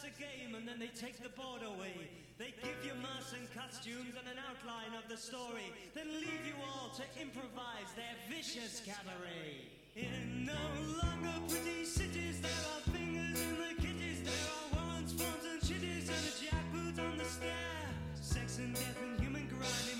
starts the game and then they take the board away. They give you masks and costumes and an outline of the story, then leave you all to improvise their vicious cabaret. In no longer pretty cities, there are fingers in the kitties, there are warrants, phones, and chitties, and a jackboot on the stair. Sex and death and human grind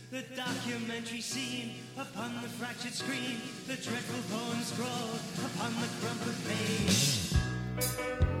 the documentary scene upon the fractured screen, the dreadful poem scrawled upon the crumpled page.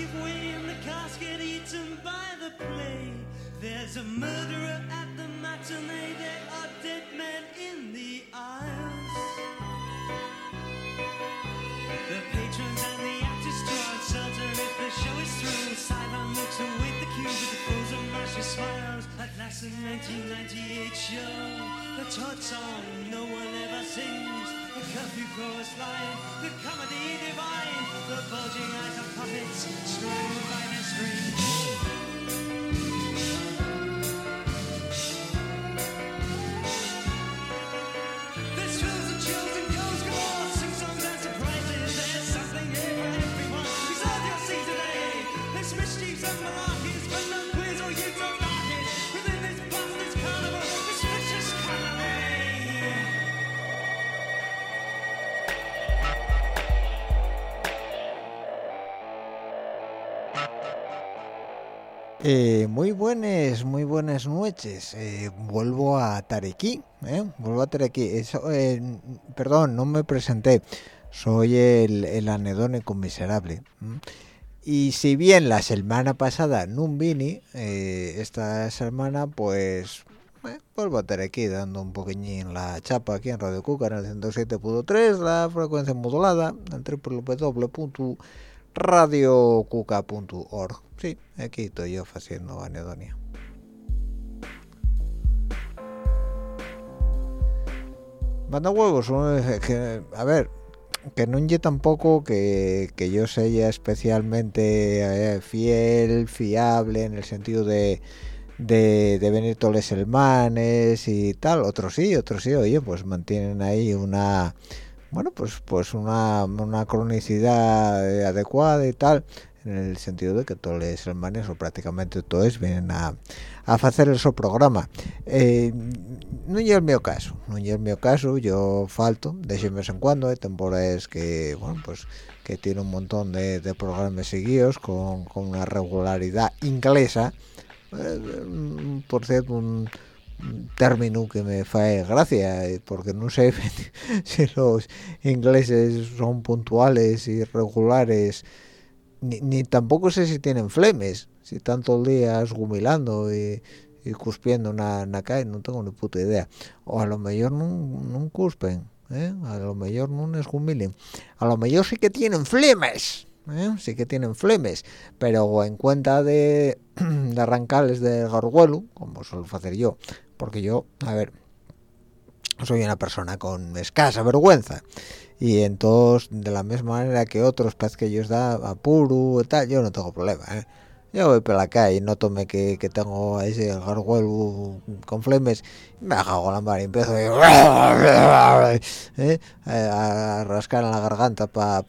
Give way and the cast get eaten by the play. There's a murderer at the matinee. There are dead men in the aisles. The patrons and the actors draw uncertain if the show is through. Sideline looks await the cue with the frozen mashy smiles. At last, the 1998 show. The Todd song no one ever sings. The curfew chorus line. The comedy divine. The bulging eyes of puppets strung by strings. Eh, muy buenas, muy buenas noches. Eh, vuelvo a estar aquí, ¿eh? Vuelvo a estar. Eso, eh, perdón, no me presenté. Soy el, el anedónico miserable. Y si bien la semana pasada no vine, eh, esta semana pues eh, vuelvo a estar aquí dando un poquillín la chapa aquí en Radio Cuca en el 107.3, la frecuencia modulada, en www.radiocuca.org. Sí, aquí estoy yo haciendo anedonia. Manda huevos, a ver, que no ye tampoco que, que yo sea especialmente eh, fiel, fiable, en el sentido de, de, de los hermanes y tal. Otros sí, otros sí, oye, pues mantienen ahí una, bueno, pues pues una, una cronicidad eh, adecuada y tal, en el sentido de que todos los hermanos, o prácticamente todos, vienen a, a hacer su programa. Eh, no es el mío caso, no es el mío caso, yo falto de vez en cuando, hay temporadas que, bueno, pues que tiene un montón de, de programas seguidos con, con una regularidad inglesa, eh, por cierto, un término que me fae gracia, eh, porque no sé si los ingleses son puntuales y regulares, ni, ni tampoco sé si tienen flemes, si todo el día esgumilando y, y cuspiendo una, una calle, no tengo ni puta idea. O a lo mejor no, no cuspen, ¿eh? a lo mejor no esgumilen, a lo mejor sí que tienen flemes. ¿eh? sí que tienen flemes pero en cuenta de, de arrancarles del garguelo como suelo hacer yo porque yo a ver soy una persona con escasa vergüenza y entonces de la misma manera que otros pez que ellos da apuro y tal yo no tengo problema ¿eh? yo voy por la calle y no tome que, que tengo ese garguelo con flemes me hago la mar y empiezo a, ¿eh? rascar en la garganta para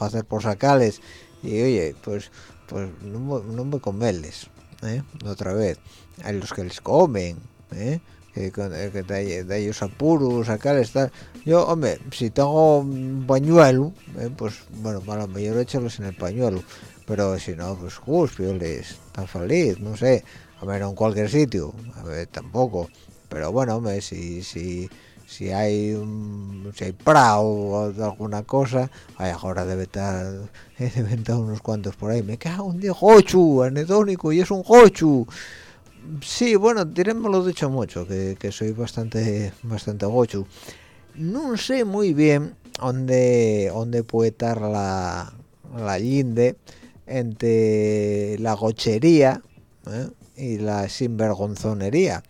hacer por sacales y oye pues pues no, no me comerles ¿eh? otra vez a los que les comen ¿eh? que, que de, de, ellos apuros sacales tal yo hombre si tengo un pañuelo ¿eh? pues bueno a lo mejor echarlos en el pañuelo pero si no pues les tan feliz no sé a ver en cualquier sitio a ver tampoco pero bueno hombre si si si hay un, si hay prao o alguna cosa ay, ahora debe estar deben estar unos cuantos por ahí me cago un día gochu anedónico y es un gochu sí bueno lo dicho mucho que, que soy bastante bastante gochu no sé muy bien dónde dónde puede estar la la linde entre la gochería ¿eh? y la sinvergonzonería.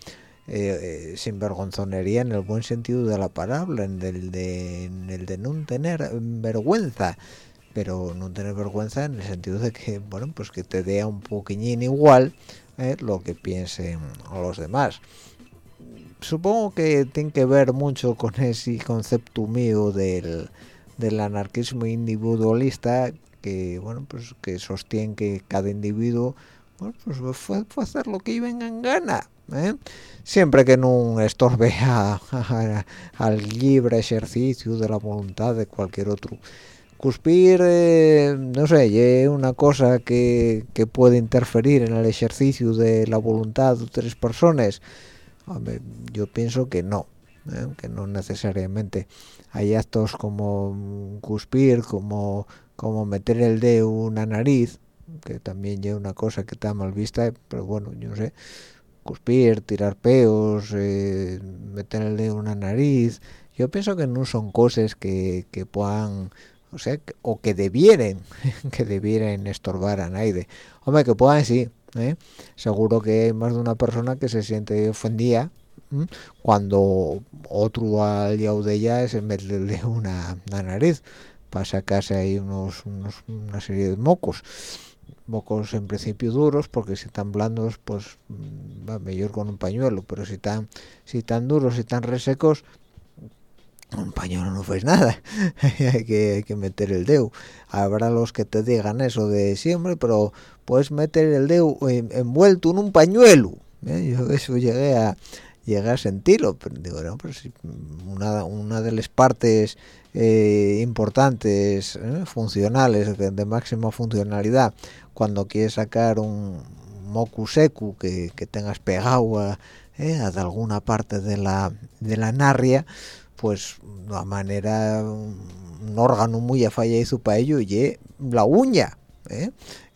Eh, eh, sinvergonzonería en el buen sentido de la palabra, en el de, en el de no tener vergüenza, pero no tener vergüenza en el sentido de que, bueno, pues que te dé un poquillín igual ¿eh? lo que piensen los demás. Supongo que tiene que ver mucho con ese concepto mío del, del anarquismo individualista que bueno pues que sostiene que cada individuo bueno, pues puede, hacer lo que venga en gana ¿eh? siempre que no estorbe al libre ejercicio de la voluntad de cualquier otro cuspir eh, no sé es una cosa que, que, puede interferir en el ejercicio de la voluntad de tres personas yo pienso que no ¿eh? que no necesariamente hay actos como cuspir como como meter el dedo en una nariz que también es una cosa que está mal vista pero bueno yo no sé cuspir tirar peos eh, meter el dedo en una nariz yo pienso que no son cosas que, que puedan o sea o que debieran que debieran estorbar a nadie. Hombre que puedan sí ¿eh? seguro que hay más de una persona que se siente ofendida cuando otro al de ella es en una, nariz. Para sacarse ahí unos, una serie de mocos. Mocos en principio duros porque si están blandos pues va mejor con un pañuelo pero si están si están duros y están resecos un pañuelo no fue nada hay que hay que meter el dedo habrá los que te digan eso de siempre pero puedes meter el dedo envuelto en un pañuelo ¿eh? yo eso llegué a llegué a sentirlo pero digo no pero si una, una de las partes eh, importantes, ¿eh? funcionales, de, máxima funcionalidad, cuando quieres sacar un mocu secu que, que tengas pegado a, ¿eh? a, alguna parte de la, de la narria, pues la manera, un órgano muy fallecido para ello y la uña.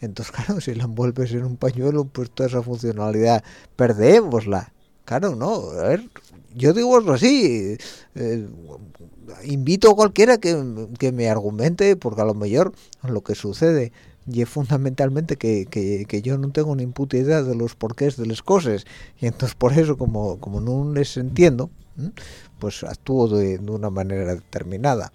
Entonces, claro, si la envuelves en un pañuelo, pues toda esa funcionalidad perdémosla. Claro, no, a ver, yo digo así, eh, invito a cualquiera que, me argumente, porque a lo mejor lo que sucede y es fundamentalmente que, que, yo no tengo ni puta idea de los porqués de las cosas, y entonces por eso, como, como no les entiendo, pues actúo de, una manera determinada.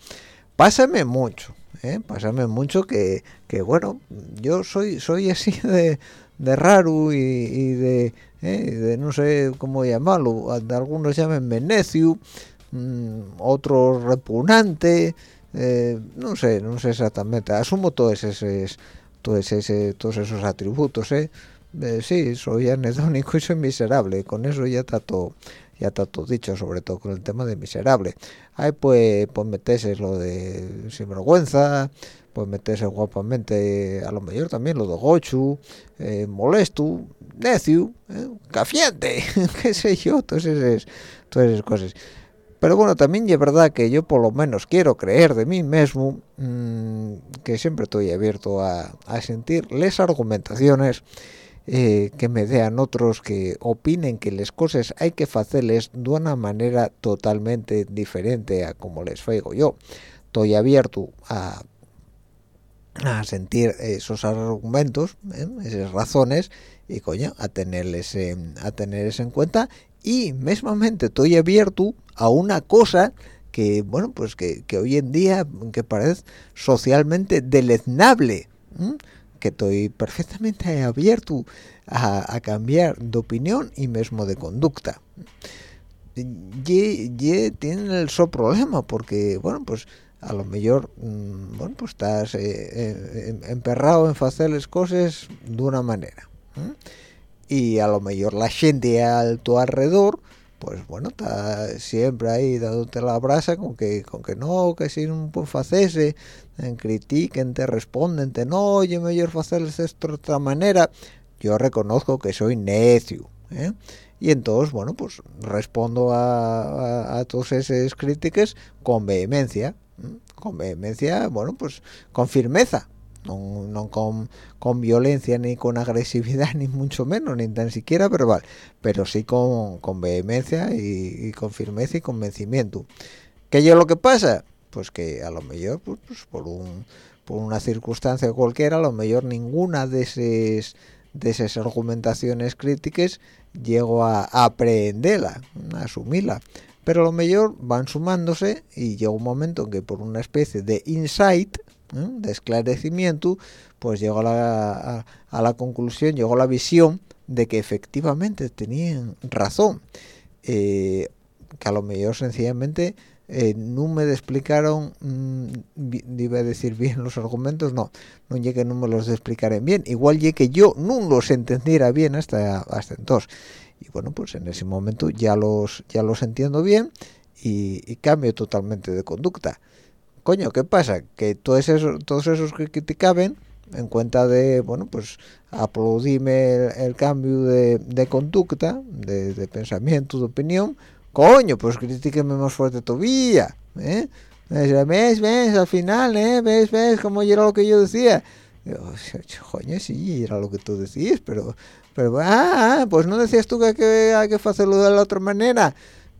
Pásame mucho, ¿eh? pásame mucho que, que, bueno, yo soy, soy así de, de raro y de ¿eh? de no sé cómo llamarlo, algunos llaman necio, mm, otros repugnante, eh, no sé, no sé exactamente, asumo todos esos, todos, ese, todos esos atributos, ¿eh? sí, soy anedónico y soy miserable, con eso ya está todo, ya está todo dicho, sobre todo con el tema de miserable. Ahí pues, pues meterse lo de sinvergüenza, pues meterse guapamente, a lo mejor también lo de gochu, eh, molesto, necio, eh, qué sé yo, todas esas, todas esas cosas. Pero bueno, también es verdad que yo por lo menos quiero creer de mí mismo mmm, que siempre estoy abierto a, a sentir las argumentaciones eh, que me dean otros que opinen que las cosas hay que hacerles de una manera totalmente diferente a como les faigo yo. Estoy abierto a sentir esos argumentos ¿eh? esas razones y coño a tenerles a tenerles en cuenta y mismamente estoy abierto a una cosa que bueno pues que, hoy en día que parece socialmente deleznable que estoy perfectamente abierto a, cambiar de opinión y mismo de conducta. Y, tienen el so problema porque bueno pues a lo mejor mm, bueno pues estás eh, eh, emperrado en hacer las cosas de una manera y a lo mejor la gente a tu alrededor pues bueno está siempre ahí dándote la brasa con que con que no que si no puedes hacerse critiquen te responden te no oye mejor hacerles esto de otra manera yo reconozco que soy necio ¿eh? y entonces bueno pues respondo a, a, todas esas críticas con vehemencia con vehemencia bueno pues con firmeza no, con, con, violencia ni con agresividad ni mucho menos ni tan siquiera verbal pero sí con, con vehemencia y, con firmeza y convencimiento ¿qué es lo que pasa? pues que a lo mejor pues, pues, por un por una circunstancia cualquiera a lo mejor ninguna de esas de esas argumentaciones críticas llego a, aprenderla a asumirla pero a lo mejor van sumándose y llega un momento en que por una especie de insight de esclarecimiento, pues llegó a la, conclusión, llegó a la visión de que efectivamente tenían razón, eh, que a lo mejor sencillamente eh, no me explicaron, mm, iba a decir bien los argumentos, no, no llegué no me los explicaré bien, igual llegué que yo no los entendiera bien hasta, hasta entonces. Y bueno, pues en ese momento ya los, ya los entiendo bien y cambio totalmente de conducta coño, ¿qué pasa? Que todos esos, todos esos que criticaban, en cuenta de, bueno, pues aplaudíme el, cambio de, conducta, de, pensamiento, de opinión, coño, pues critíqueme más fuerte todavía, ¿eh? ¿Ves, ves, al final, ¿eh? ¿Ves, ves cómo era lo que yo decía? coño, sí, era lo que tú decías, pero, pero, ah, pues no decías tú que hay que, hay que hacerlo de la otra manera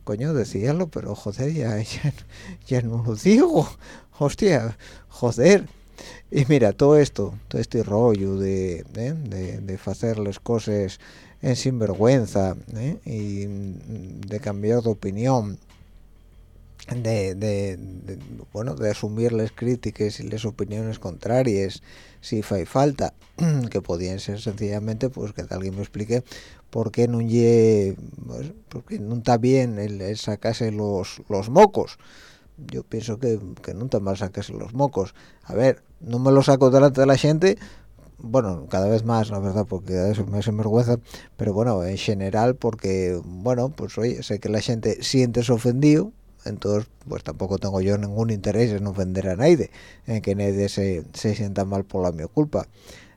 coño, decíalo, pero joder, ya, ya, no lo digo, hostia, joder. Y mira, todo esto, todo este rollo de, ¿eh? de, de hacer las cosas en sinvergüenza ¿eh? y de cambiar de opinión, de, de, bueno, de asumir las críticas y las opiniones contrarias, si hay falta, que podían ser sencillamente, pues que alguien me explique por qué no pues, porque no está bien el, sacarse los, los mocos. Yo pienso que, que está mal sacarse los mocos. A ver no me lo saco delante de la gente bueno cada vez más la verdad porque eso me hace vergüenza pero bueno en general porque bueno pues oye sé que la gente siente ofendido entonces pues tampoco tengo yo ningún interés en ofender a nadie en que nadie se, se sienta mal por la mi culpa.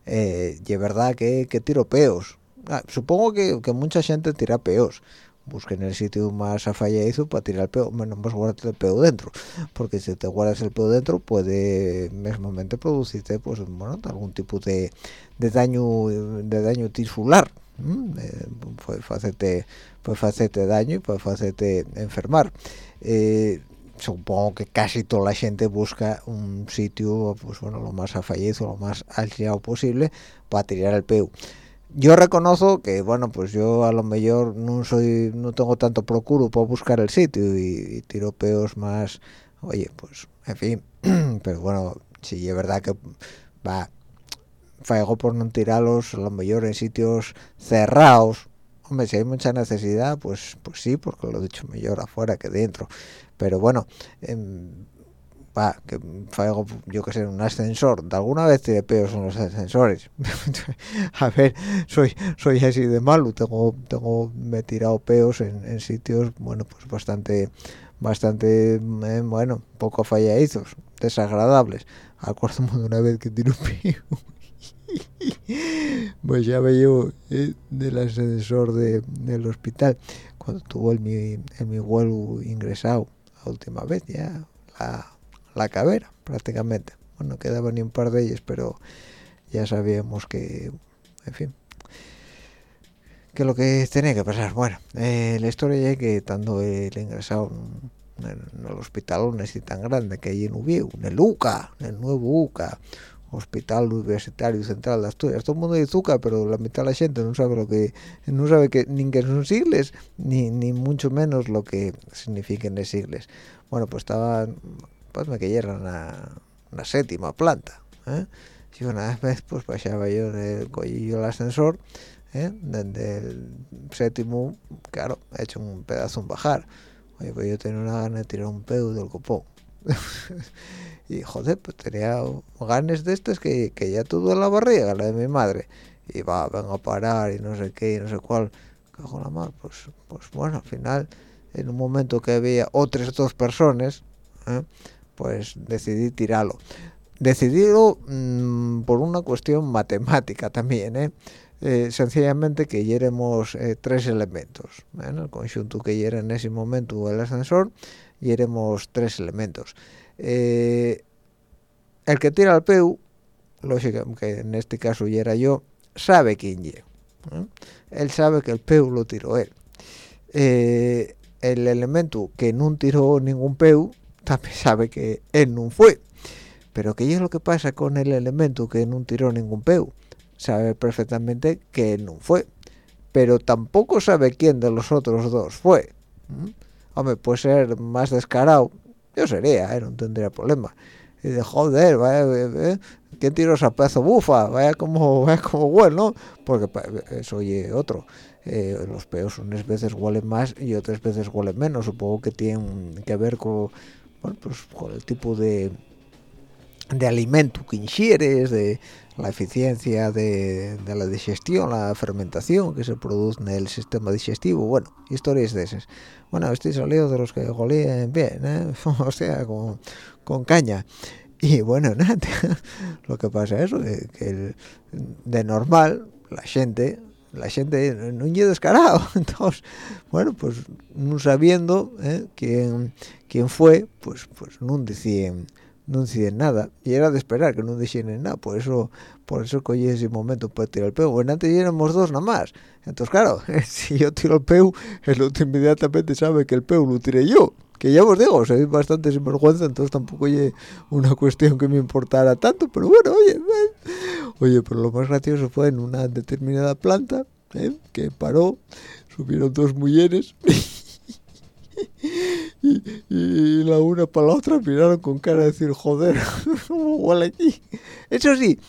Eh, y es verdad que, que tiro peos. Ah, supongo que, mucha gente tira peos. Busquen el sitio más afalladizo para tirar el peo menos más guardarte el peo dentro porque si te guardas el peo dentro puede mismamente producirte pues bueno algún tipo de, daño de daño tisular eh, puede hacerte puede hacerte daño y puede hacerte enfermar. Eh, supongo que casi toda la gente busca un sitio pues bueno lo más afalladizo lo más aislado posible para tirar el peo yo reconozco que bueno pues yo a lo mejor no soy no tengo tanto procuro para buscar el sitio y, tiro peos más oye pues en fin. Pero bueno sí es verdad que va faigo por no tirarlos a lo mejor en sitios cerrados hombre si hay mucha necesidad pues pues sí porque lo he dicho mejor afuera que dentro pero bueno em, va, que algo, yo que sé, un ascensor, de alguna vez tiré peos en los ascensores. a ver, soy soy así de malo, tengo tengo me he tirado peos en, sitios, bueno, pues bastante bastante eh, bueno, poco falladizos, desagradables. Acuérdame de una vez que tiré un peo. pues ya veía eh, del ascensor de, del hospital cuando tuvo el mi, el mi vuelo ingresado la última vez ya la la cabera prácticamente. Bueno quedaban ni un par de ellas pero ya sabíamos que en fin que lo que tenía que pasar. Bueno eh, la historia es que estando el ingresado en, el hospital un así tan grande que hay en Ubiu, en el UCA, en el nuevo UCA Hospital Universitario Central de Asturias. Todo el mundo dice Zuca, pero la mitad de la gente no sabe lo que, no sabe que ni que son sigles, ni, ni mucho menos lo que signifiquen de sigles. Bueno, pues estaba, pues me era una, una séptima planta, ¿eh? y una vez pues pasaba yo en el collillo del ascensor ¿eh? desde el séptimo claro he hecho un pedazo en bajar oye pues yo tenía una gana de tirar un pedo del copón y joder pues tenía ganas de estas que, que ya todo en la barriga la de mi madre y va vengo a parar y no sé qué y no sé cuál cago la mar pues pues bueno al final en un momento que había otras dos personas ¿eh? pues decidí tirarlo decidido mm, por una cuestión matemática también, ¿eh? Eh, sencillamente que yeremos eh, tres elementos, en el conjunto que yera en ese momento el ascensor, yeremos tres elementos. El que tira el peu, lógicamente que en este caso yera yo, sabe quién ye. Él sabe que el peu lo tiró él. el elemento que no tiró ningún peu, también sabe que él no fue pero ¿qué es lo que pasa con el elemento que no tiró ningún peu? Sabe perfectamente que no fue, pero tampoco sabe quién de los otros dos fue. Hombre, puede ser más descarado, yo sería, ¿eh? no tendría problema. Y de joder, vaya, eh, eh, ¿quién tiró esa pedazo bufa? Vaya como, vaya como bueno, Porque eso oye otro. los peos unas veces huelen más y otras veces huelen menos. Supongo que tienen que ver con, bueno, pues, con el tipo de, de alimento que ingieres, de la eficiencia de, la digestión, la fermentación que se produce en el sistema digestivo, bueno, historias de esas. Bueno, estoy salido de los que golían bien, ¿eh? o sea, con, con caña. Y bueno, nada, lo que pasa es que, que de normal la gente la gente no es descarado entonces bueno pues no sabiendo ¿eh? quién quién fue pues pues no decían no deciden nada. Y era de esperar que no deciden nada. Por eso por eso cogí ese momento para tirar el peu bueno antes éramos dos nada más. Entonces claro si yo tiro el peu el otro inmediatamente sabe que el peu lo tiré yo que ya os digo soy bastante sinvergüenza entonces tampoco es una cuestión que me importara tanto pero bueno oye oye pero lo más gracioso fue en una determinada planta ¿eh? que paró subieron dos mujeres y, la una para la otra miraron con cara de decir, joder, ¿cómo huele aquí? Eso sí,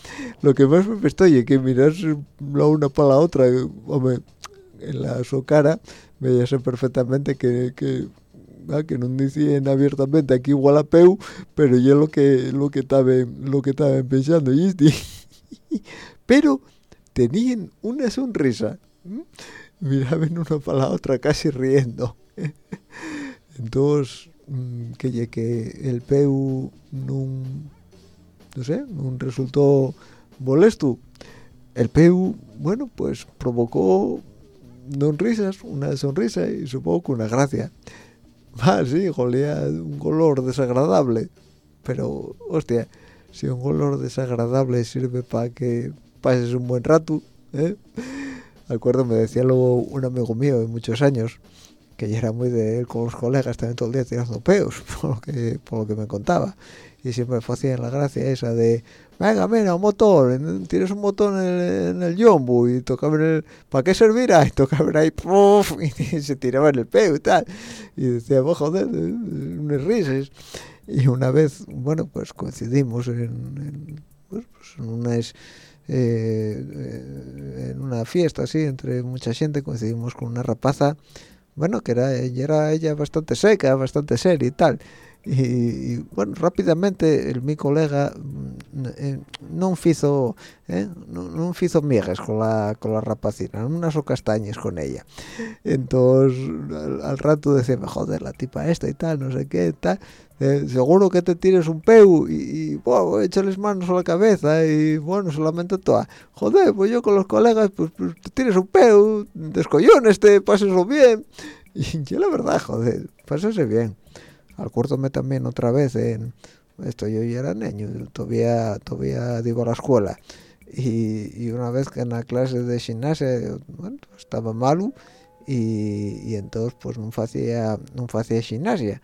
lo que más me estoy es que mirarse la una para la otra, hombre, en la su cara, veíase perfectamente que, que ah, que no decían abiertamente aquí igual a peu, pero yo lo que lo que estaba lo que estaba pensando y pero tenían una sonrisa miraban una para la otra casi riendo entonces mm, que que el peu no sé no resultó molesto el peu bueno pues provocó sonrisas una sonrisa y supongo que una gracia. Más sí golea un color desagradable. Pero hostia si un color desagradable sirve para que pases un buen rato ¿eh? acuerdo me decía luego un amigo mío de muchos años que ya era muy de él con los colegas también todo el día tirando peos por lo que por lo que me contaba. Y siempre me hacía la gracia esa de venga mira un motor tienes un motor en el, en el yombo y tocaba el ¿para qué servirá? y tocaba ahí puff, y se tiraba en el peo y tal. Y decía pues, joder unas risas y una vez bueno pues coincidimos en, en, pues, pues en unas eh, eh, en una fiesta así entre mucha gente coincidimos con una rapaza bueno, que era, era ella bastante seca, bastante seria y tal. Y, bueno, rápidamente el mi colega mm, eh, no hizo eh, no, hizo migas con la con la rapacina, unas o castañas con ella. Entonces al, rato decía, joder, la tipa esta y tal, no sé qué, tal. Eh, seguro que te tires un peu y, y bueno, échales manos a la cabeza y bueno, solamente toda. Joder, pues yo con los colegas, pues, pues te tires un peu, descollones, te paseslo bien. Y yo la verdad, joder, pásese bien acuérdome también otra vez en esto yo ya era niño todavía todavía digo a la escuela y, una vez que en la clase de gimnasia bueno, estaba malo y, entonces pues no hacía no hacía gimnasia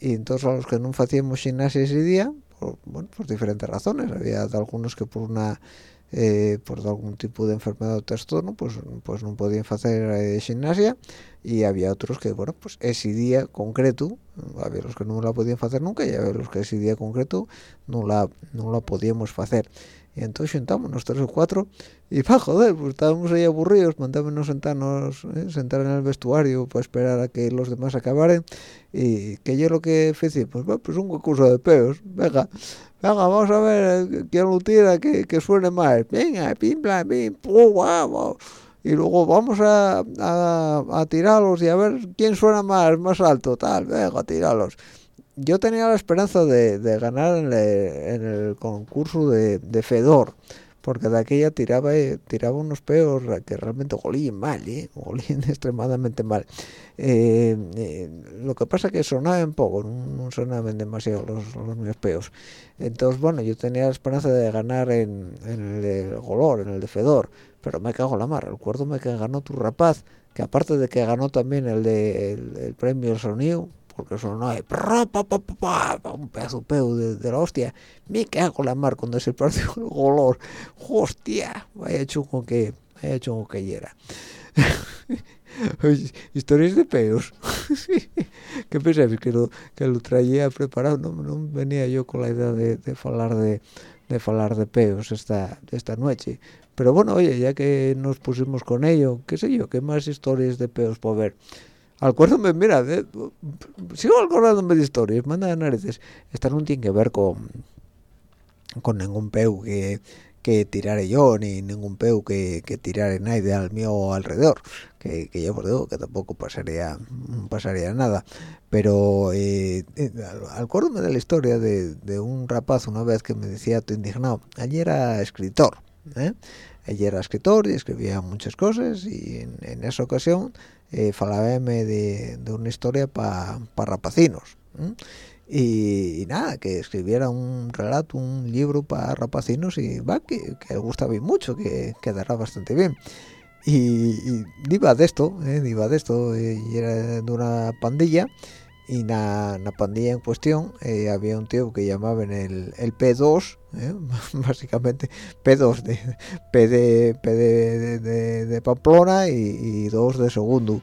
y entonces a los que no hacíamos gimnasia ese día por, bueno, por diferentes razones. Había algunos que por una eh, por algún tipo de enfermedad o trastorno pues pues no podían hacer eh, gimnasia. Y había otros que bueno pues ese día concreto había los que no la podían hacer nunca y había los que ese día concreto no la no la podíamos hacer. Y entonces sentámonos tres o cuatro y pa joder pues estábamos ahí aburridos mandábamos sentarnos eh, sentar en el vestuario para esperar a que los demás acabaran. Y que yo lo que hice pues pues un concurso de peos venga venga vamos a ver eh, quién lo tira que, suene más venga pim plam pim pum, vamos y luego vamos a, a, tirarlos y a ver quién suena más más alto tal. Venga tirarlos yo tenía la esperanza de, de ganar en, le- en el concurso de, de Fedor, porque de aquella tiraba eh, tiraba unos peos que realmente golían mal, ¿eh? golían extremadamente mal. Eh, eh, lo que pasa que sonaban poco, no, sonaban demasiado los, los peos. Entonces, bueno, yo tenía la esperanza de ganar en, en el Golor, en el de Fedor, pero me cago en la mar. Recuerdo que ganó tu rapaz, que aparte de que ganó también el de el, el premio del sonido, porque pa, pa, pa, un pedazo peo de, de la hostia, me cago la mar cuando se partió el golor, hostia, vaya chungo que, vaya chungo que era. Historias de peos. ¿Qué pensabas? Que lo, que lo traía preparado. No, no venía yo con la idea de, de hablar de, de falar de peos esta, esta noche. Pero bueno, oye, ya que nos pusimos con ello, qué sé yo, qué más historias de peos por ver. Acuérdame, mira, sigo acordándome de historias, manda de narices. Esta no tiene que ver con, con ningún peu que, que tirare yo, ni ningún peu que, que tirare nadie al mío alrededor. Que, que yo por digo que tampoco pasaría pasaría nada. Pero eh, eh, acuérdame de la historia de, de un rapaz una vez que me decía, tú indignado, allí era escritor. ¿eh? Ella era escritor y escribía muchas cosas y en, en esa ocasión eh, de, de una historia para rapacinos. ¿eh? Y, y nada, que escribiera un relato, un libro para rapacinos y va, que, que gustaba mucho, que quedará bastante bien. Y, y de esto, eh, de esto, eh, y era de una pandilla y en la pandilla en cuestión eh, había un tío que llamaban el, el P2, eh, básicamente P2, de, P de, P de, de, de- Pamplona y, y 2 de segundo.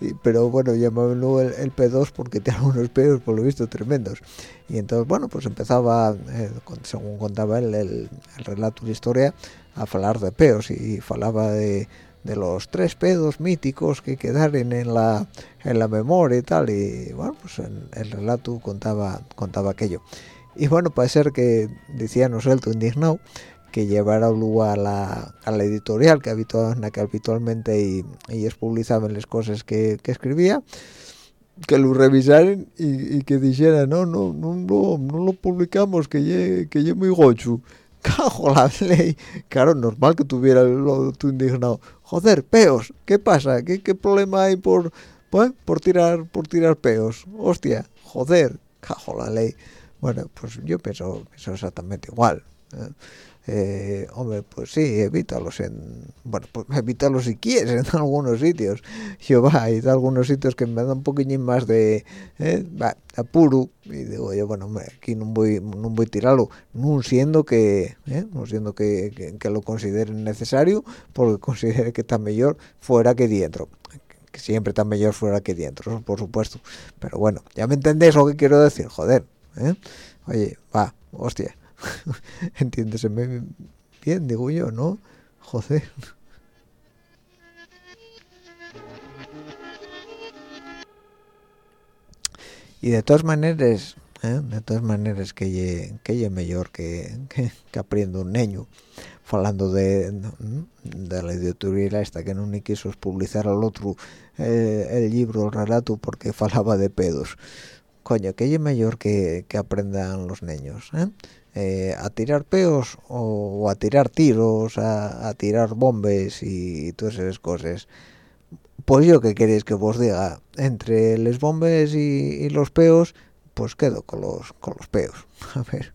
Y- pero bueno, llamaban luego el, el P2 porque tenía unos peos por lo visto tremendos. Y entonces, bueno, pues empezaba, eh, con- según contaba él, el, el relato de historia, a hablar de peos y falaba de, de los tres pedos míticos que quedaron en la en la memoria y tal y bueno pues en el relato contaba contaba aquello y bueno puede ser que decía Noselto indignado que llevara luego a la, a la editorial que, que habitualmente y, ellos publicaban las cosas que, que escribía que lo revisaran y, y que dijeran no no no no no lo publicamos que ye, que ye muy gochu cajo la ley. Claro normal que tuviera lo tu indignado joder peos qué pasa qué, qué problema hay por pues, por tirar por tirar peos hostia joder cajo la ley bueno pues yo pienso, exactamente igual ¿eh? Eh, hombre, pues sí, evítalos en... Bueno, pues evítalos si quieres en algunos sitios. Yo va, hay algunos sitios que me dan un poquillín más de... Eh, va, apuro. Y digo yo, bueno, hombre, aquí no voy, no voy a tirarlo. No siendo que... Eh, no siendo que, que, lo consideren necesario, porque considere que está mejor fuera que dentro. Que siempre está mejor fuera que dentro, por supuesto. Pero bueno, ya me entendéis lo que quiero decir, joder. ¿Eh? Oye, va, hostia. Entiéndeseme bien, digo yo, ¿no? Joder. Y de todas maneras, ¿eh? de todas maneras que lle, que lle mejor que, que, que un niño falando de, de la editorial esta que no quiso publicar al otro eh, el libro, el relato porque falaba de pedos coño, que lle mejor que, que aprendan los niños ¿eh? Eh, a tirar peos o, a tirar tiros, a, a tirar bombes y, todas esas cosas. Pues yo que queréis que vos diga, entre los bombes y, y los peos, pues quedo con los, con los peos. A ver.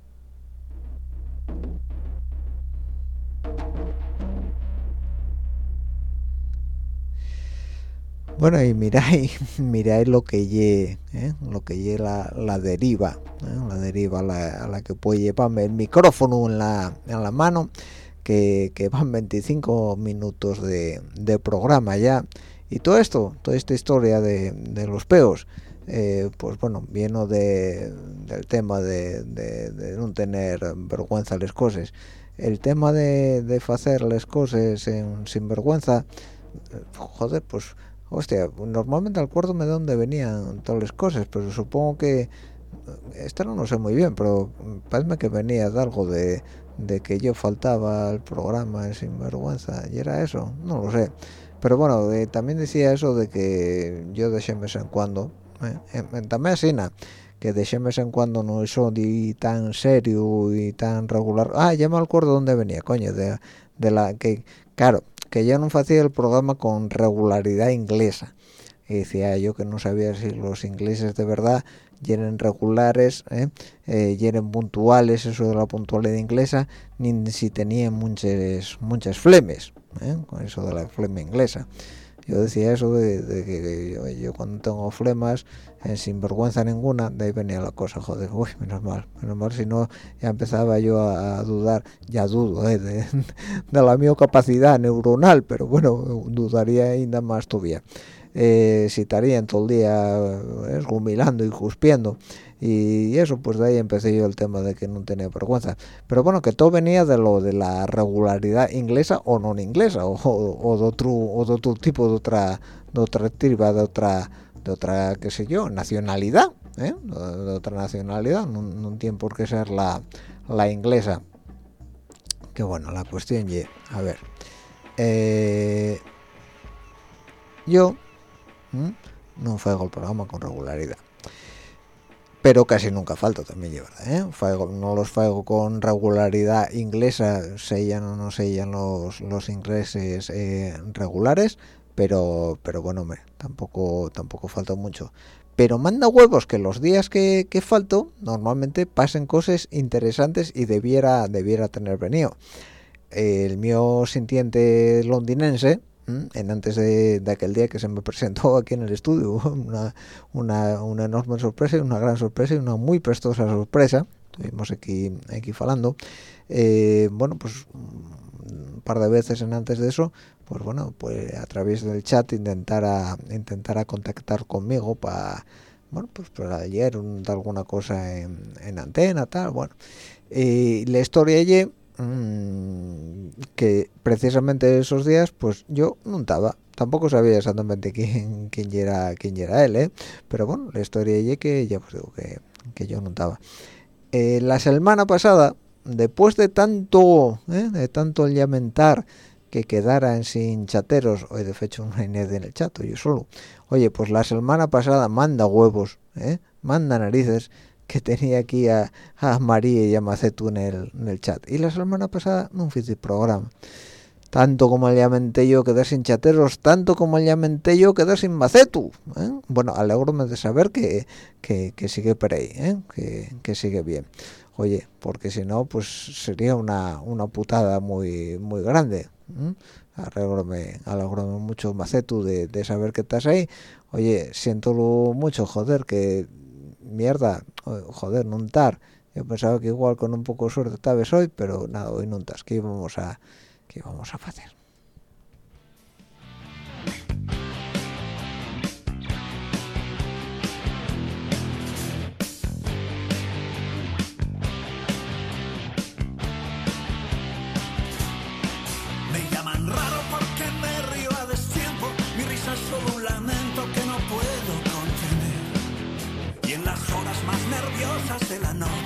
Bueno, y miráis, miráis lo que lle, ¿eh? lo que lle la, deriva, ¿eh? la deriva a la, que puede llevarme el micrófono en la, en la mano, que, van 25 minutos de, programa ya. Y todo esto, toda esta historia de, los peos, eh, pues bueno, viene de, del tema de, de, no tener vergüenza las cosas. El tema de, de hacer las cosas sin vergüenza, joder, pues hostia, normalmente acuérdome de dónde venían todas las cosas, pero supongo que esta no lo sé muy bien, pero parece que venía de algo de, que yo faltaba al programa sin vergüenza, y era eso, no lo sé. Pero bueno, también decía eso de que yo de vez en cuando, eh, también así, que de vez en cuando no soy tan serio y tan regular. Ah, ya me acuerdo dónde venía, coño, de la que, claro, que ya no hacía el programa con regularidad inglesa y decía yo que no sabía si los ingleses de verdad eran regulares ¿eh? eh puntuales eso de la puntualidad inglesa ni si tenían muchas muchas flemes ¿eh? con eso de la flema inglesa yo decía eso de, que yo, cuando tengo flemas eh, sin vergüenza ninguna de ahí venía la cosa joder uy menos mal menos mal si no ya empezaba yo a, dudar ya dudo eh, de, la mi capacidad neuronal pero bueno dudaría ainda más todavía. Eh, si estaría todo el día esgumilando y juspiendo y eso pues de ahí empecé yo el tema de que no tenía vergüenza. Pero bueno que todo venía de lo de la regularidad inglesa o no inglesa o, de otro o de otro tipo de otra de otra de otra de otra qué sé yo nacionalidad ¿eh? de, otra nacionalidad no, no, tiene por qué ser la, la inglesa que bueno la cuestión y a ver eh, yo no fuego el programa con regularidad pero casi nunca falto también lleva ¿eh? no los fuego con regularidad inglesa sellan o no sellan los, los ingleses regulares pero pero bueno me tampoco tampoco falta mucho. Pero manda huevos que los días que, que falto normalmente pasen cosas interesantes y debiera debiera tener venido. El mío sintiente londinense en antes de, aquel día que se me presentó aquí en el estudio una, una, una, enorme sorpresa una gran sorpresa y una muy prestosa sorpresa. Estuvimos aquí aquí falando. Eh, bueno pues un par de veces en antes de eso pues bueno pues a través del chat intentara intentara contactar conmigo para bueno pues para ayer de alguna cosa en, en antena tal bueno. Y la historia allí Mm, que precisamente esos días pues yo no estaba tampoco sabía exactamente quién quién era quién era él ¿eh? pero bueno la historia es que ya pues digo que, que yo no estaba eh, la semana pasada después de tanto ¿eh? de tanto lamentar que quedaran sin chateros hoy de hecho no hay nadie en el chat yo solo oye pues la semana pasada manda huevos ¿eh? manda narices que tenía aquí a, María y a Macetu en el, chat. Y la semana pasada no hice programa. Tanto como el lamenté yo quedar sin chateros, tanto como el lamenté yo quedar sin Macetu. ¿eh? Bueno, alegro de saber que, que, sigue por ahí, ¿eh? que, que sigue bien. Oye, porque si no, pues sería una, una putada muy muy grande. ¿eh? Alegróme, mucho, Macetu, de, de saber que estás ahí. Oye, siento mucho, joder, que mierda, joder, no estar. Yo pensaba que igual con un poco de suerte tal vez hoy, pero nada, hoy no estás. ¿Qué a, qué íbamos a hacer? De la noche,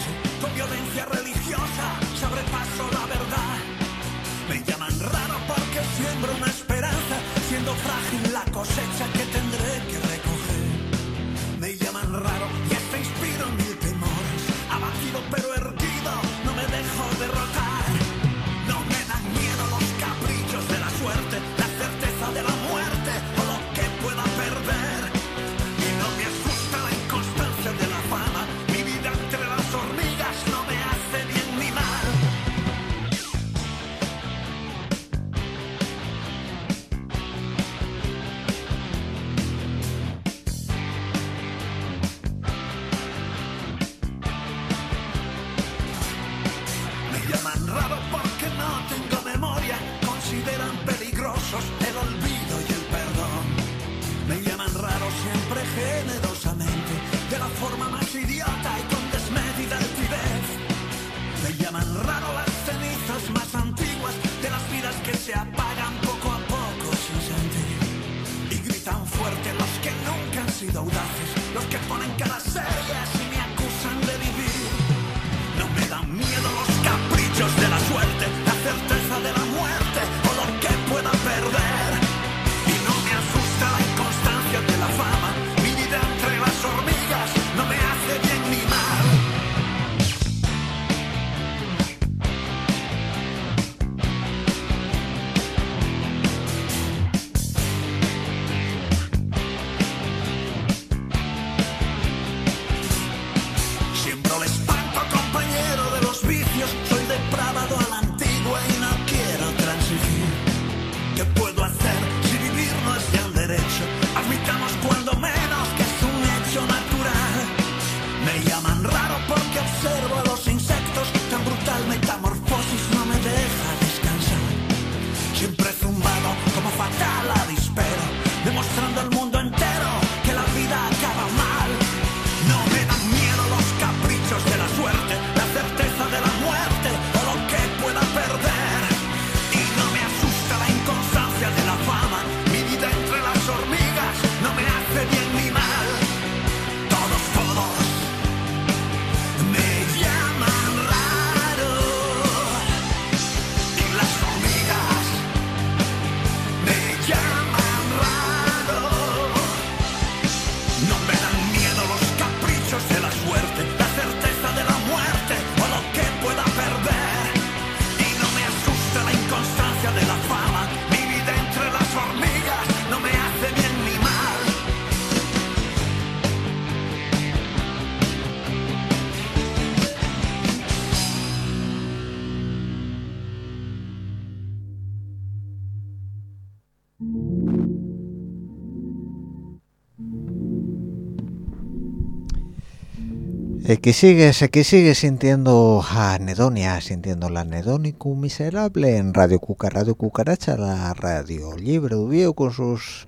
Eh, que sigues, que sigues sintiendo anedonia, sintiendo la anedónico miserable en Radio Cuca, Radio Cucaracha, la radio libre de con sus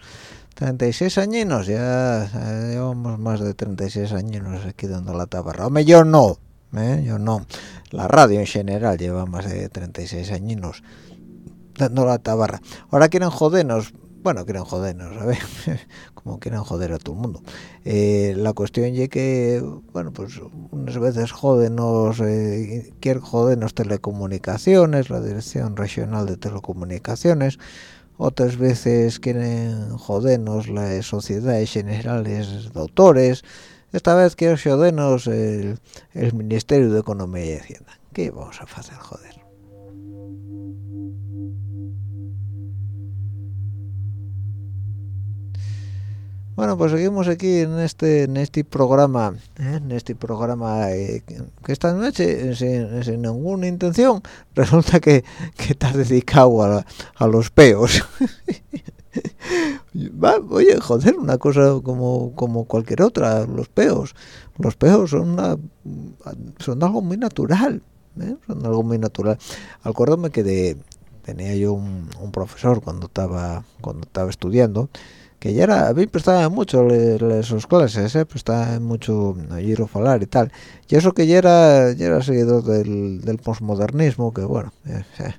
36 añinos, ya llevamos más de 36 añinos aquí dando la tabarra. Hombre, yo no, ¿eh? yo no. La radio en general lleva más de 36 añinos dando la tabarra. Ahora quieren jodernos, bueno, quieren jodernos, ver, como quieren joder a todo el mundo. Eh, la cuestión es que, bueno, pues unas veces jodenos, eh, quieren jodernos telecomunicaciones, la Dirección Regional de Telecomunicaciones, otras veces quieren jodernos las sociedades generales de autores, esta vez quieren jodernos el Ministerio de Economía y Hacienda. ¿Qué vamos a hacer, joder? Bueno, pues seguimos aquí en este en este programa, ¿eh? en este programa eh, que esta noche, sin, sin ninguna intención, resulta que, que está dedicado a, a los peos. Oye, joder, una cosa como, como cualquier otra, los peos. Los peos son, una, son algo muy natural, ¿eh? son algo muy natural. Acuérdame que de, tenía yo un, un profesor cuando estaba cuando estaba estudiando, que ya era, a mí prestaba mucho sus clases, ¿eh? prestaba mucho oír falar y tal. Y eso que ya era, ya era seguidor del, del posmodernismo, que bueno, eh, eh,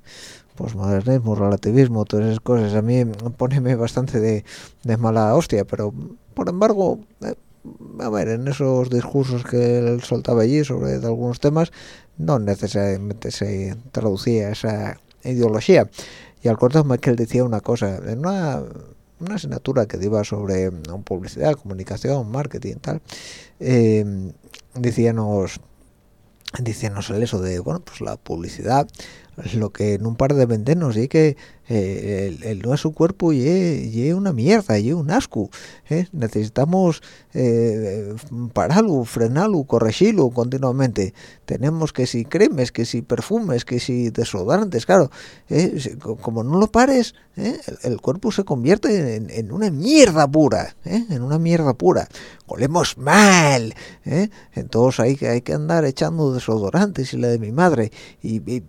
posmodernismo, relativismo, todas esas cosas, a mí poneme bastante de, de mala hostia, pero por embargo, eh, a ver, en esos discursos que él soltaba allí sobre algunos temas, no necesariamente se traducía esa ideología. Y acuérdame que él decía una cosa, en una una asignatura que iba sobre mm, publicidad, comunicación, marketing tal, eh, decíamos, decíamos el eso de, bueno, pues la publicidad, lo que en un par de vendernos y que eh, el, el nuestro cuerpo y una mierda, y un asco, ¿eh? necesitamos eh, pararlo, frenarlo, corregirlo continuamente, tenemos que si cremes, que si perfumes, que si desodorantes, claro, ¿eh? como no lo pares, ¿eh? el, el, cuerpo se convierte en, en una mierda pura, ¿eh? en una mierda pura, olemos mal, entonces hay hay que andar echando desodorantes y la de mi madre, y, y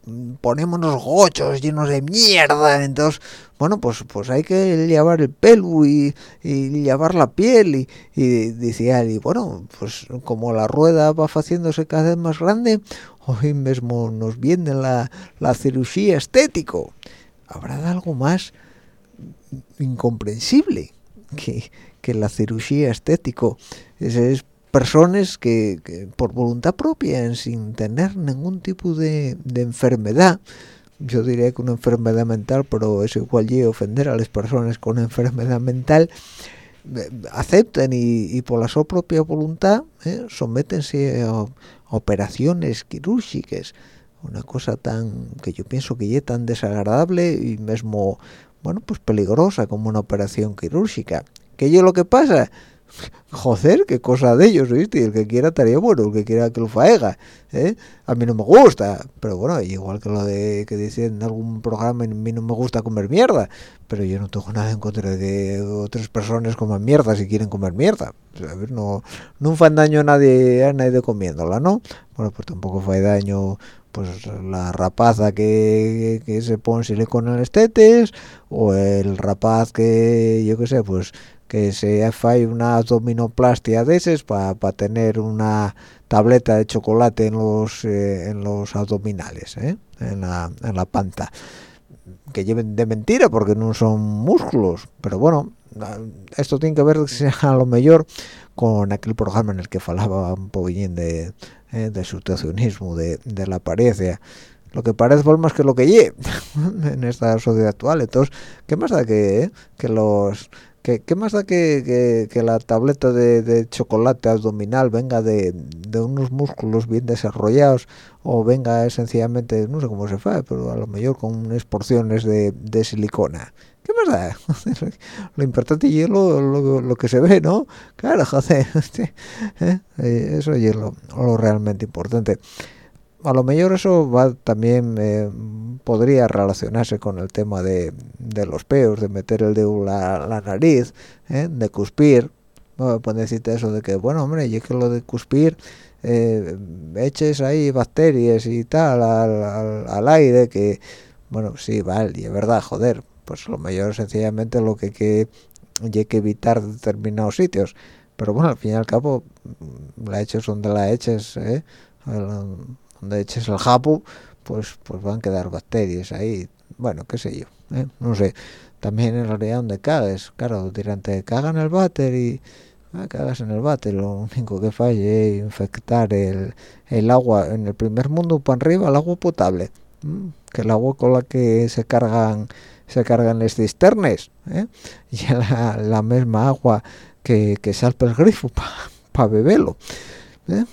ponémonos gochos llenos de mierda, entonces bueno pues pues hay que llevar el pelo y, y llevar la piel y, y decía y bueno pues como la rueda va haciéndose cada vez más grande hoy mismo nos viene la, la cirugía estético. Habrá algo más incomprensible que, que la cirugía estético es, personas que, por voluntad propia sin tener ningún tipo de, de, enfermedad yo diría que una enfermedad mental pero es igual y ofender a las personas con enfermedad mental eh, aceptan y, por la su propia voluntad eh, a, operaciones quirúrgicas. Una cosa tan que yo pienso que es tan desagradable y mismo bueno pues peligrosa como una operación quirúrgica. Que yo lo que pasa joder, qué cosa de ellos, ¿viste? El que quiera estaría bueno, el que quiera que lo faega, ¿eh? A mí no me gusta, pero bueno, igual que lo de que dicen en algún programa, a mí no me gusta comer mierda, pero yo no tengo nada en contra de que otras personas coman mierda si quieren comer mierda. Ver, no, no fan daño a nadie, a nadie comiéndola, ¿no? Bueno, pues tampoco fue daño pues la rapaza que, que se pone silicona en los tetes o el rapaz que yo qué sé pues que se hace una abdominoplastia de esas para tener una tableta de chocolate en los eh, en los abdominales ¿eh? en la en la panta. Que lleven de mentira porque no son músculos pero bueno esto tiene que ver a lo mejor con aquel programa en el que falaba un poquillín de, eh, de situacionismo de, de la apariencia. Lo que parece más que lo que lleve en esta sociedad actual. Entonces qué más da que, que los ¿Qué, más da que, la tableta de, chocolate abdominal venga de, unos músculos bien desarrollados o venga sencillamente, no sé cómo se hace, pero a lo mejor con unas porciones de, silicona? ¿Qué más da? lo importante es lo, lo, que se ve, ¿no? Claro, joder, ¿eh? Eh, eso es lo, lo realmente importante a lo mejor eso va también eh, podría relacionarse con el tema de, de, los peos, de meter el dedo la, la nariz, ¿eh? de cuspir. ¿no? Puede decirte eso de que, bueno, hombre, y es que lo de cuspir, eh, eches ahí bacterias y tal al, al, aire, que, bueno, sí, vale, y es verdad, joder, pues lo mejor sencillamente lo que hay que, hay que evitar determinados sitios. Pero bueno, al fin y al cabo, la eches donde la eches, ¿eh? Donde eches el japo pues pues van a quedar bacterias ahí. Bueno qué sé yo ¿eh? no sé. También en realidad donde cagues claro durante cagan el váter y ah, cagas en el váter lo único que falle es infectar el, el, agua. En el primer mundo para arriba el agua potable que el agua con la que se cargan se cargan las cisternes ¿eh? y la, la misma agua que, que salpa el grifo para beberlo ¿eh?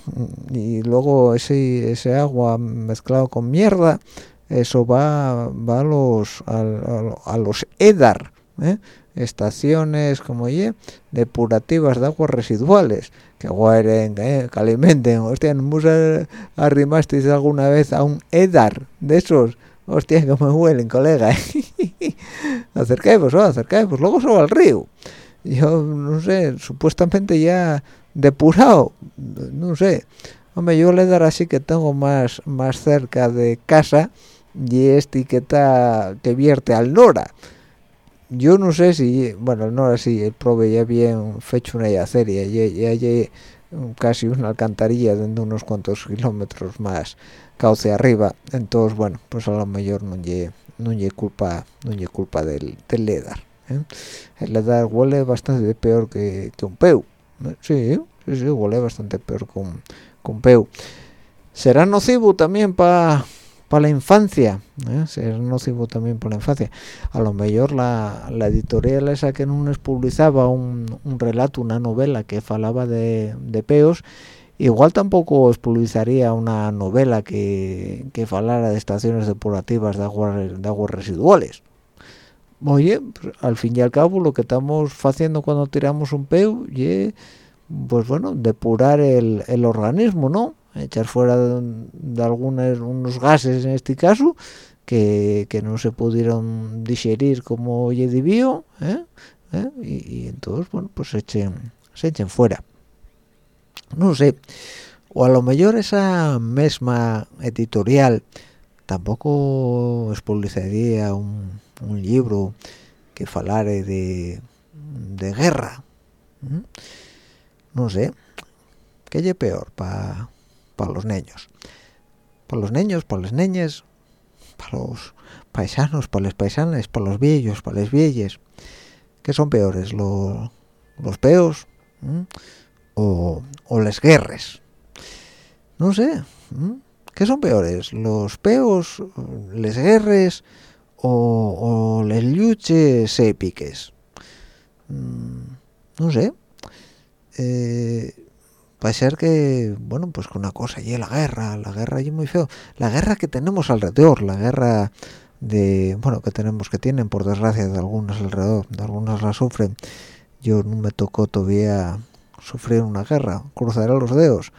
y luego ese ese agua mezclado con mierda eso va va a los a, los EDAR ¿eh? estaciones como ye depurativas de aguas residuales que guaren ¿eh? que alimenten hostia no arrimasteis alguna vez a un EDAR de esos hostia que me huelen colega acercáis oh, acercáis luego solo al río yo no sé supuestamente ya depurado no sé. Hombre yo le daré así que tengo más más cerca de casa y este que está que vierte al Nora. Yo no sé si bueno el Nora sí el prove ya bien fecho una yaceria ya hay casi una alcantarilla de unos cuantos kilómetros más cauce arriba. Entonces bueno pues a lo mejor no hay no culpa no hay culpa del, del ledar ¿eh? el ledar huele bastante peor que, que un peu Sí, sí, sí, huele bastante peor con, con peu. Será nocivo también para la infancia, ¿eh? será nocivo también para la infancia. A lo mejor la, la editorial esa que nos publicaba un, un relato, una novela que falaba de, de peos, igual tampoco os publicaría una novela que, que falara de estaciones depurativas de de aguas residuales oye, pues, al fin y al cabo lo que estamos haciendo cuando tiramos un peo y pues bueno, depurar el, el organismo, ¿no? Echar fuera de, algunos unos gases en este caso que, que no se pudieron digerir como ye debió, ¿eh? ¿Eh? Y, y, entonces, bueno, pues echen, se echen fuera. No sé, o a lo mejor esa misma editorial tampoco expulsaría un un libro que falare de, de guerra no sé qué es peor para los niños para los niños, para las niñas, para los paisanos, para las paisanas, para los viejos, para las viejas. ¿Qué son peores, los, los peos o, o las guerras? No sé, ¿qué son peores, los peos, las guerras o, o las luches épicas? Mm, no sé. Eh, puede ser que, bueno, pues que una cosa y la guerra, la guerra y muy feo. La guerra que tenemos alrededor, la guerra de, bueno, que tenemos, que tienen por desgracia de algunos alrededor, de algunas la sufren. Yo no me tocó todavía sufrir una guerra, cruzaré los dedos,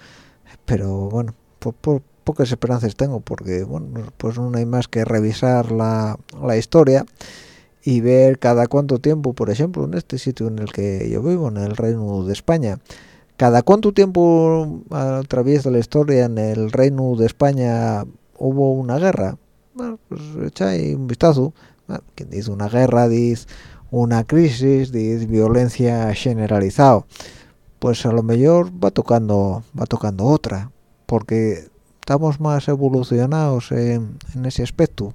pero bueno, pocas esperanzas tengo porque, bueno, pues no hay más que revisar la, la historia y ver cada cuánto tiempo, por ejemplo, en este sitio en el que yo vivo, en el Reino de España, cada cuánto tiempo a través de la historia en el Reino de España hubo una guerra. Bueno, pues echáis un vistazo. quien dice una guerra, dice una crisis, dice violencia generalizada. Pues a lo mejor va tocando, va tocando otra, porque estamos más evolucionados en, en ese aspecto.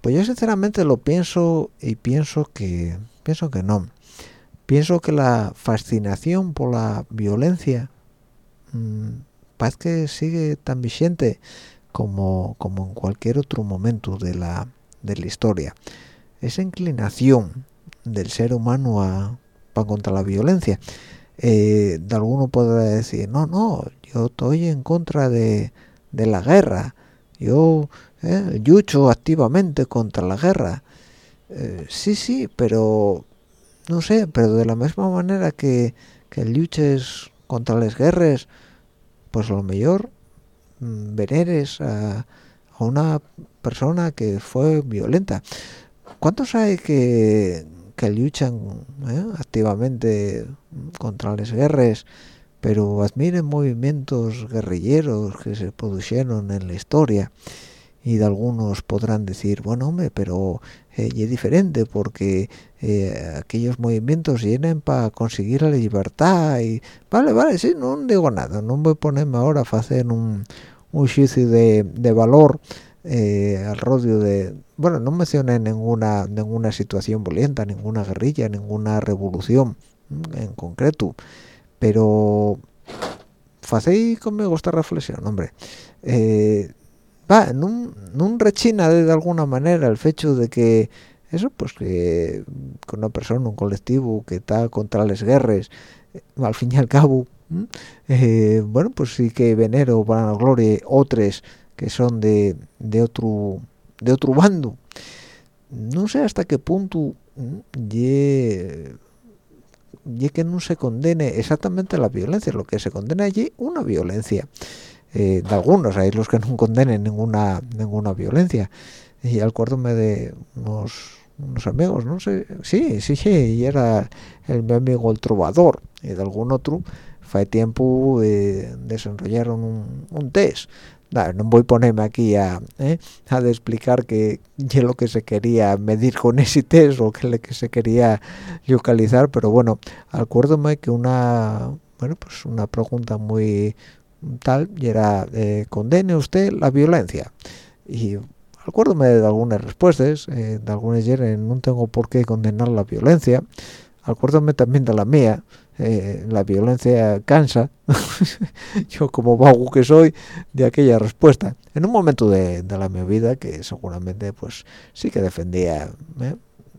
Pues yo sinceramente lo pienso y pienso que pienso que no. Pienso que la fascinación por la violencia mmm, parece que sigue tan vigente como, como en cualquier otro momento de la, de la historia. Esa inclinación del ser humano a, contra la violencia. Eh, de alguno podrá decir, no, no, yo estoy en contra de, de la guerra. Yo ¿eh? lucho activamente contra la guerra. Eh, sí, sí, pero no sé, pero de la misma manera que, que luches contra las guerras, pues lo mejor mm, veneres a, una persona que fue violenta. ¿Cuántos hay que, que luchan eh, activamente contra las guerras, pero admiren movimientos guerrilleros que se produjeron en la historia? y de algunos podrán decir, bueno, hombre, pero eh, es diferente porque eh, aquellos movimientos vienen para conseguir la libertad y vale, vale, sí, no digo nada, no voy a ponerme ahora a hacer un, un de, de valor eh, al rodio de, bueno, no mencioné ninguna ninguna situación violenta, ninguna guerrilla, ninguna revolución en concreto, pero hacéis conmigo esta reflexión, hombre. Eh, va, no, rechina de, alguna manera el hecho de que eso, pues que con una persona, un colectivo que está contra las guerras, eh, al fin y al cabo, eh, bueno, pues sí que venero para la gloria otros que son de, de otro de otro bando. No sé hasta qué punto ye, que no se condene exactamente la violencia, lo que se condena allí una violencia. Eh, de algunos, hay los que no condenen ninguna ninguna violencia. Y acuérdome de unos, unos amigos, no sé, sí, sí, sí, y era el mi amigo el trovador, y de algún otro, fue tiempo eh, un, un test no voy a ponerme aquí a, ¿eh? a explicar que es lo que se quería medir con ese test o que, que se quería localizar pero bueno acuérdome que una bueno pues una pregunta muy tal y era eh, condene usted la violencia y acuérdome de algunas respuestas eh, de algunas no tengo por qué condenar la violencia acuérdame también de la mía eh, la violencia cansa yo como vago que soy de aquella respuesta. En un momento de, la mi vida que seguramente pues sí que defendía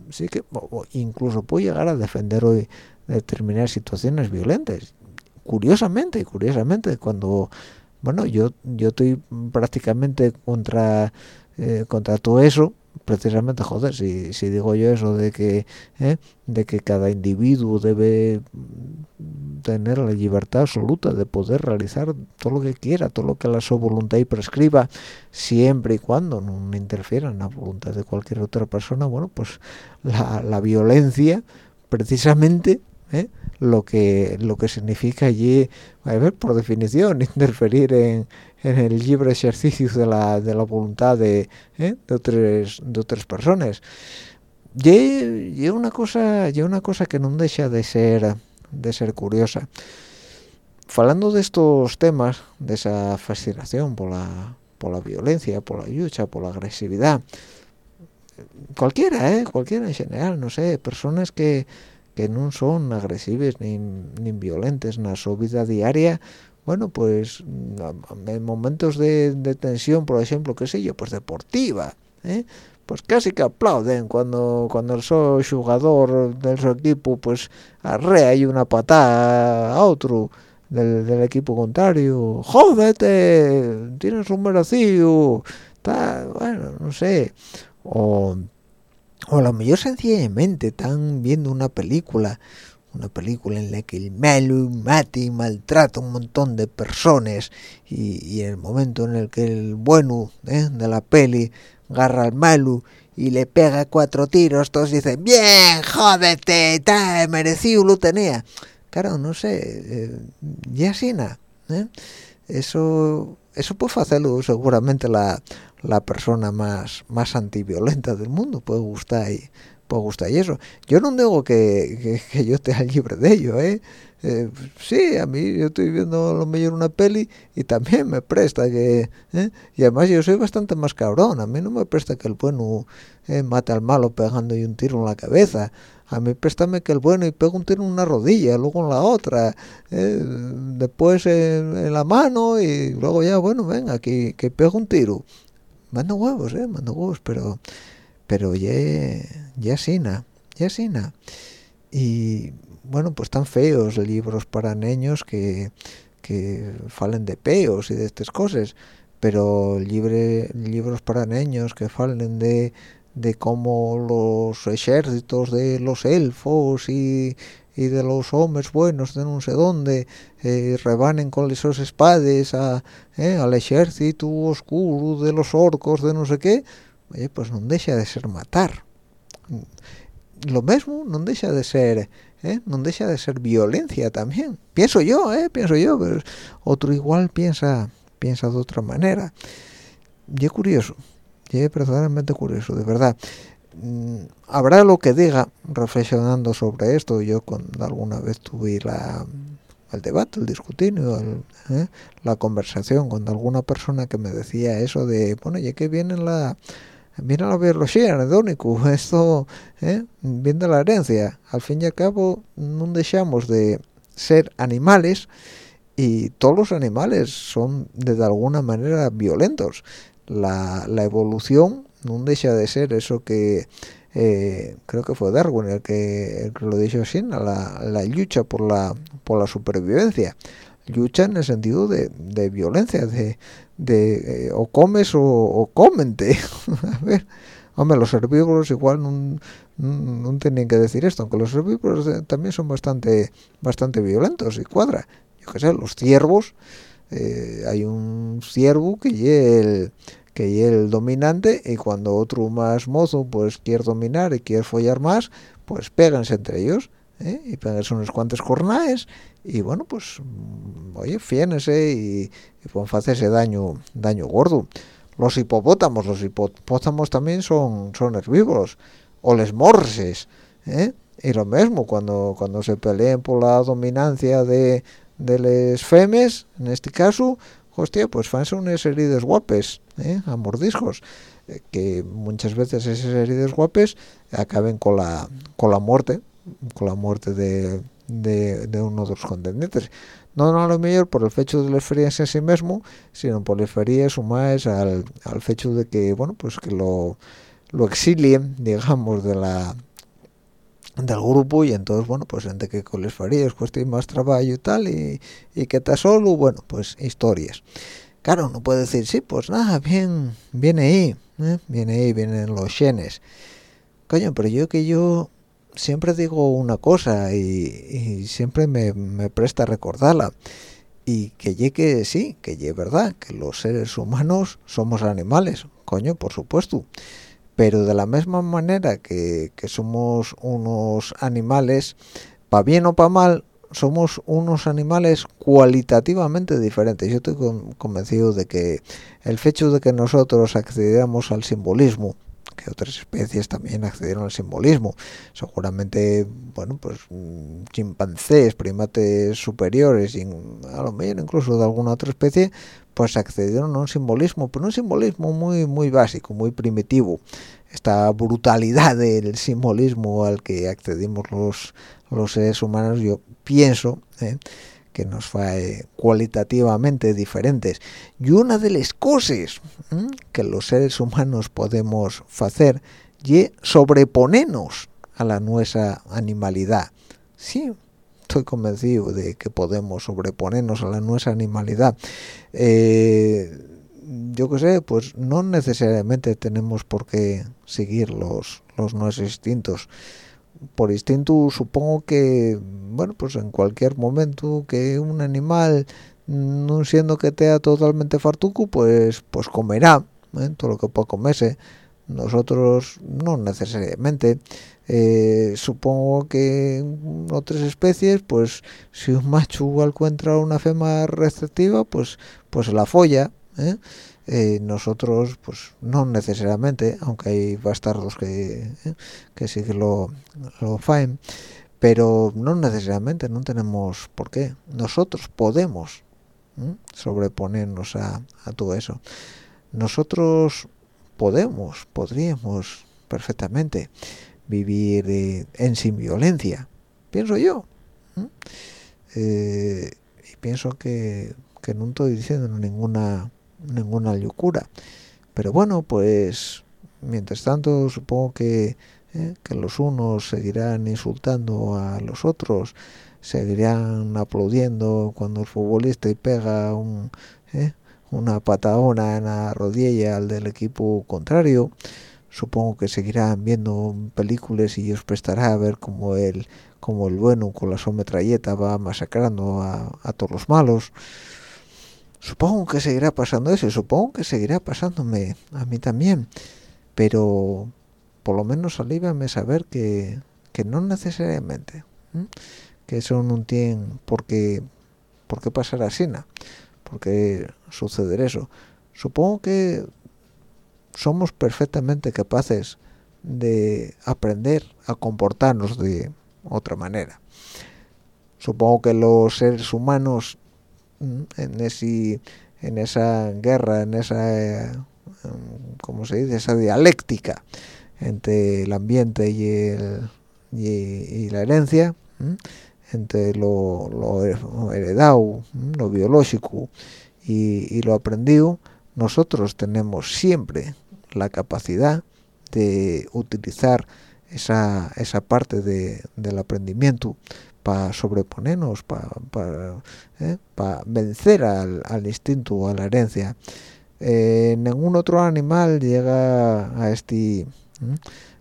sí que incluso puedo llegar a defender hoy determinadas situaciones violentas. Curiosamente, curiosamente, cuando, bueno, yo yo estoy prácticamente contra eh, contra todo eso, precisamente, joder, si, si digo yo eso de que eh, de que cada individuo debe tener la libertad absoluta de poder realizar todo lo que quiera, todo lo que la su voluntad y prescriba, siempre y cuando no interfiera en la voluntad de cualquier otra persona, bueno, pues la, la violencia precisamente ¿eh? lo que lo que significa allí a ver, por definición interferir en, en, el libre ejercicio de la, de la voluntad de, ¿eh? de otras de otras personas y, una cosa y una cosa que no deja de ser de ser curiosa Falando de estos temas de esa fascinación por la por la violencia, por la lucha, por la agresividad. Cualquiera, ¿eh? Cualquiera en general, no sé, personas que, que no son agresivas ni, ni violentes en su vida diaria, bueno, pues en momentos de, de tensión, por ejemplo, qué sé yo, pues deportiva, ¿eh? pues casi que aplauden cuando cuando el jugador del su equipo pues arrea y una patada a otro del, del equipo contrario. Jódete tienes un merecido bueno no sé. O o a lo mejor sencillamente están viendo una película una película en la que el malo mata y maltrata un montón de personas y, y el momento en el que el bueno ¿eh? de la peli agarra al malo y le pega cuatro tiros, todos dicen, bien, jódete, está merecido lo tenía. Claro, no sé, eh, ya nada. ¿eh? Eso, eso puede hacerlo seguramente la, la persona más, más antiviolenta del mundo, puede gustar y puede gustar y eso. Yo no digo que, que, que yo esté libre de ello, ¿eh? Eh, sí, a mí yo estoy viendo lo mejor una peli y también me presta que... ¿eh? Y además yo soy bastante más cabrón, a mí no me presta que el bueno eh, mate al malo pegando y un tiro en la cabeza. A mí préstame que el bueno y pega un tiro en una rodilla, luego en la otra, ¿eh? después en, la mano y luego ya, bueno, venga, que, que pega un tiro. Mando huevos, ¿eh? Mando huevos, pero... Pero ya... Ya sina, ya sina. Y bueno, pues tan feos libros para niños que, que falen de peos y de estas cosas, pero libre, libros para niños que falen de, de cómo los ejércitos de los elfos y, y de los hombres buenos de no sé dónde eh, rebanen con esos espadas a, eh, al ejército oscuro de los orcos de no sé qué, pues no deja de ser matar. Lo mismo no deja de ser ¿eh? no deja de ser violencia también pienso yo ¿eh? pienso yo pero otro igual piensa piensa de otra manera y es curioso es verdaderamente curioso de verdad mm, habrá lo que diga reflexionando sobre esto yo cuando alguna vez tuve la el debate, el discutir, el, ¿eh? la conversación con alguna persona que me decía eso de, bueno, ya que viene la, viene la biología anedónico, esto ¿eh? viene la herencia. Al fin y al cabo, no dejamos de ser animales y todos los animales son de alguna manera violentos. La, la evolución no deja de ser eso que eh, creo que fue Darwin el que, el que lo dijo así, la, lucha por la, por la supervivencia lucha en el sentido de, de violencia, de, de eh, o comes o, o comente. a ver, hombre, los herbívoros igual no, no, tenían que decir esto, aunque los herbívoros eh, también son bastante bastante violentos y cuadra. Yo qué sé, los ciervos, eh, hay un ciervo que es el que el dominante y cuando otro más mozo pues quiere dominar y quiere follar más, pues péganse entre ellos ¿eh? y péganse unos cuantos jornales y bueno pues oye fiénese y, y pueden hacerse daño daño gordo los hipopótamos los hipopótamos también son son herbívoros o les morses ¿eh? y lo mismo cuando cuando se peleen por la dominancia de de les femes en este caso hostia pues fanse unas heridas guapes ¿eh? a eh, que muchas veces esas heridas guapes acaben con la con la muerte con la muerte de de, uno de los contendientes. No, no a lo mejor por el hecho de las ferias en sí mismo, sino por las ferias más al, al hecho de que, bueno, pues que lo, lo exilien, digamos, de la del grupo y entonces, bueno, pues gente que con las ferias cuesta más trabajo y tal y, y que está solo, bueno, pues historias. Claro, no puede decir, sí, pues nada, bien, viene ahí, ¿eh? viene ahí, vienen los genes. Coño, pero yo que yo siempre digo una cosa y, y siempre me, me, presta recordarla y que llegue sí que llegue verdad que los seres humanos somos animales coño por supuesto pero de la misma manera que, somos unos animales para bien o para mal somos unos animales cualitativamente diferentes. Yo estoy convencido de que el hecho de que nosotros accediéramos al simbolismo que otras especies también accedieron al simbolismo seguramente bueno pues mm, chimpancés primates superiores a lo mejor incluso de alguna otra especie pues accedieron a un simbolismo, pero un simbolismo muy muy básico, muy primitivo. Esta brutalidad del simbolismo al que accedimos los, los seres humanos, yo pienso ¿eh? que nos fue cualitativamente diferentes. Y una de las cosas que los seres humanos podemos hacer y sobreponernos a la nuestra animalidad. Sí, estoy convencido de que podemos sobreponernos a la nuestra animalidad. Eh, yo qué sé, pues no necesariamente tenemos por qué seguir los, los nuestros instintos. Por instinto supongo que, bueno, pues en cualquier momento que un animal, no siendo que sea totalmente fartuco, pues, pues comerá ¿eh? todo lo que pueda comerse. Nosotros no necesariamente. Eh, supongo que otras especies pues si un macho encuentra una fema receptiva pues pues la folla ¿eh? Eh, nosotros pues no necesariamente aunque hay bastardos que que sí que lo lo faen pero no necesariamente no tenemos por qué nosotros podemos sobreponernos a, a todo eso nosotros podemos podríamos perfectamente vivir eh, en sin violencia pienso yo eh, y pienso que, no estoy diciendo ninguna ninguna locura. Pero bueno pues mientras tanto supongo eh, que los unos seguirán insultando a los otros seguirán aplaudiendo cuando el futbolista pega un, una patadona en la rodilla al del equipo contrario. Supongo que seguirán viendo películas y os prestará a ver cómo el como el bueno con la su metralleta va masacrando a, todos los malos. Supongo que seguirá pasando eso supongo que seguirá pasándome a mí también pero por lo menos alívame saber que, que no necesariamente que eso no tiene por qué por pasar así porque suceder eso supongo que somos perfectamente capaces de aprender a comportarnos de otra manera. Supongo que los seres humanos mm, en esa guerra, en esa como se dice, esa dialéctica entre el ambiente y, el, y, la herencia, mm, entre lo, heredado, lo biológico y, lo aprendido, nosotros tenemos siempre la capacidad de utilizar esa, esa parte de, del aprendimiento para sobreponernos, para ¿eh? vencer al, al, instinto, a la herencia. Eh, ningún otro animal llega a este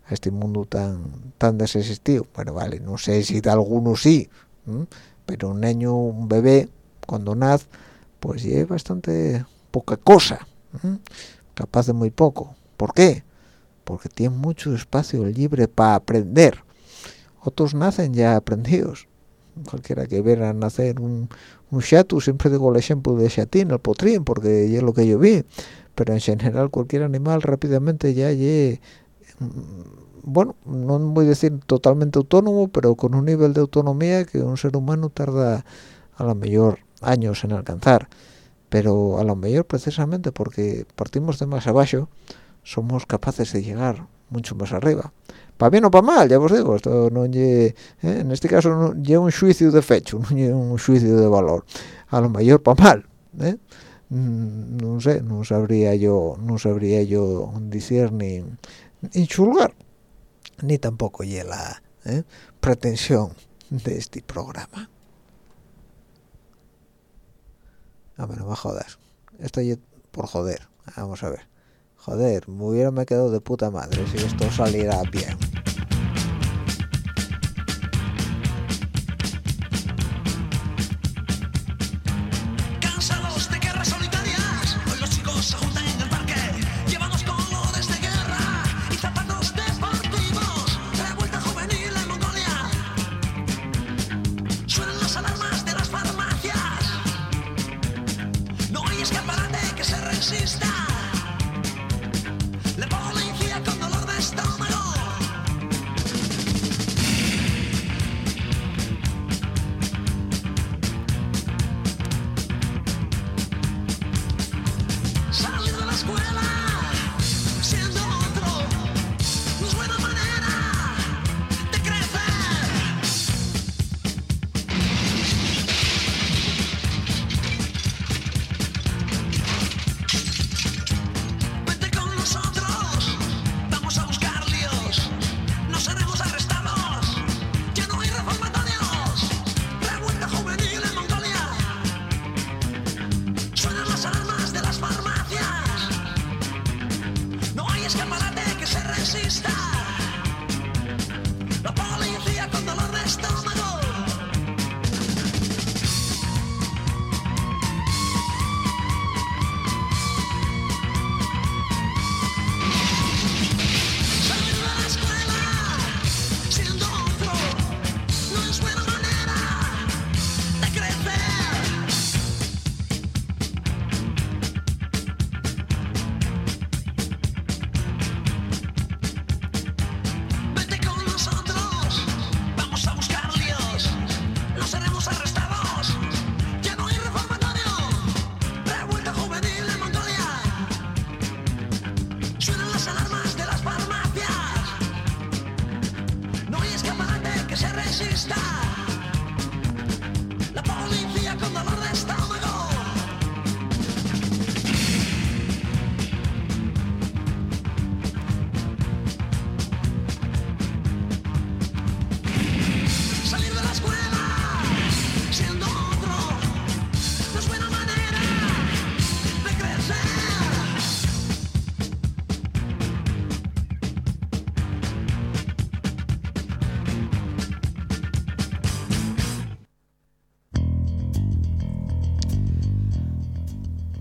a este mundo tan tan desexistido. Bueno, vale, no sé si de alguno sí, pero un niño, un bebé, cuando nace, pues es bastante poca cosa, capaz de muy poco. ¿Por qué? Porque tiene mucho espacio libre para aprender. Otros nacen ya aprendidos. Cualquiera que viera nacer un, un chatu, siempre digo el ejemplo de chatín, el potrín, porque es lo que yo vi. Pero en general cualquier animal rápidamente ya ye, bueno, no voy a decir totalmente autónomo, pero con un nivel de autonomía que un ser humano tarda a lo mejor años en alcanzar. Pero a lo mejor precisamente porque partimos de más abajo, somos capaces de llegar mucho más arriba. Para bien o para mal, ya os digo, esto no ¿eh? en este caso no lleva un juicio de fecho, no un juicio de valor. A lo mayor para mal, ¿eh? mm, no sé, no sabría yo, no sabría yo decir ni, ni chulgar, ni tampoco ya la ¿eh? pretensión de este programa. A ver, no me jodas. Esto es por joder. Vamos a ver. Joder, me hubiera me quedado de puta madre si esto saliera bien.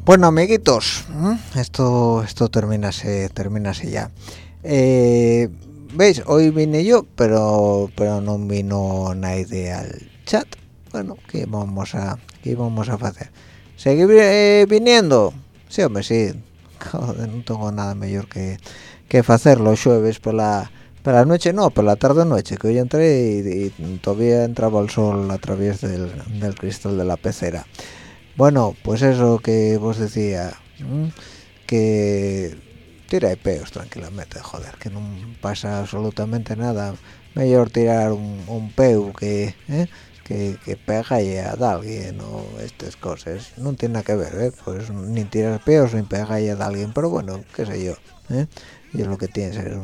Bueno, amiguitos, esto esto terminase, terminase ya. Eh, ¿Veis? Hoy vine yo, pero pero no vino nadie al chat. Bueno, ¿qué vamos a qué vamos a hacer? ¿Seguir eh, viniendo? Sí, hombre, sí. No tengo nada mejor que, que hacer los jueves por la, por la noche, no, por la tarde-noche, que hoy entré y, y todavía entraba el sol a través del, del cristal de la pecera. Bueno, pues eso que vos decía, que tira peos tranquilamente, joder, que no pasa absolutamente nada. Mejor tirar un, un que, ¿eh? que, que pega y a alguien o estas cosas. No tiene nada que ver, ¿eh? Pues ni tirar peos ni pegar y a alguien, pero bueno, qué sé yo, ¿eh? Y es lo que tiene ser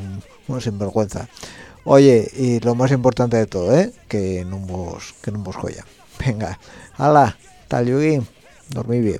un, sinvergüenza. Oye, y lo más importante de todo, ¿eh? Que no vos, que no vos joya. Venga, hala, tal dormí bien.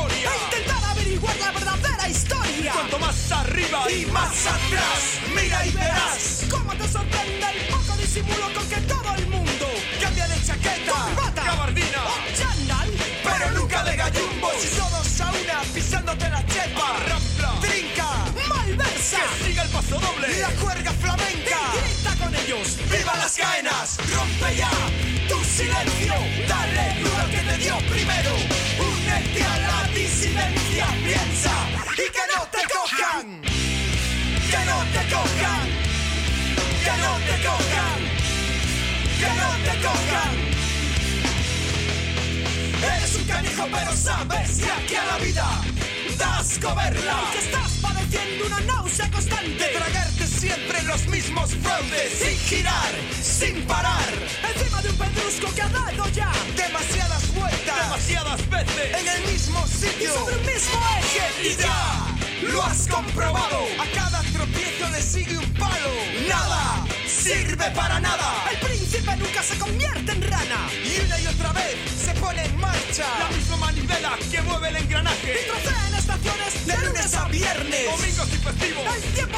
E intentar averiguar la verdadera historia. Cuanto más arriba y más atrás. Mira y verás. Cómo te sorprende el poco disimulo con que todo el mundo cambia de chaqueta. Corbata. Gabardina. O chándal. Pero nunca de gallumbos. Y todos a una pisándote la chepa. Rampla. Trinca. Malversa. Que siga el paso doble. La juerga flamenca. Y grita con ellos. ¡Viva las caenas! ¡Rompe ya tu silencio! Dale al que te dio primero. Únete a la Piensa y que no te cojan. Que no te cojan. Que no te cojan. Que no te cojan. Eres un canijo pero sabes que aquí a la vida das coberla Y que estás padeciendo una náusea constante tragarte siempre los mismos fraudes Sin girar, sin parar Encima de un pedrusco que ha dado ya vueltas Demasiadas veces. En el mismo sitio. Y sobre el mismo eje. Y ya. Lo has comprobado. A cada tropiezo le sigue un palo. Nada sirve para nada. El príncipe nunca se convierte en rana. Y una y otra vez se pone en marcha. La misma manivela que mueve el engranaje. Y trocea en estaciones de lunes a viernes. Domingos y festivos. El tiempo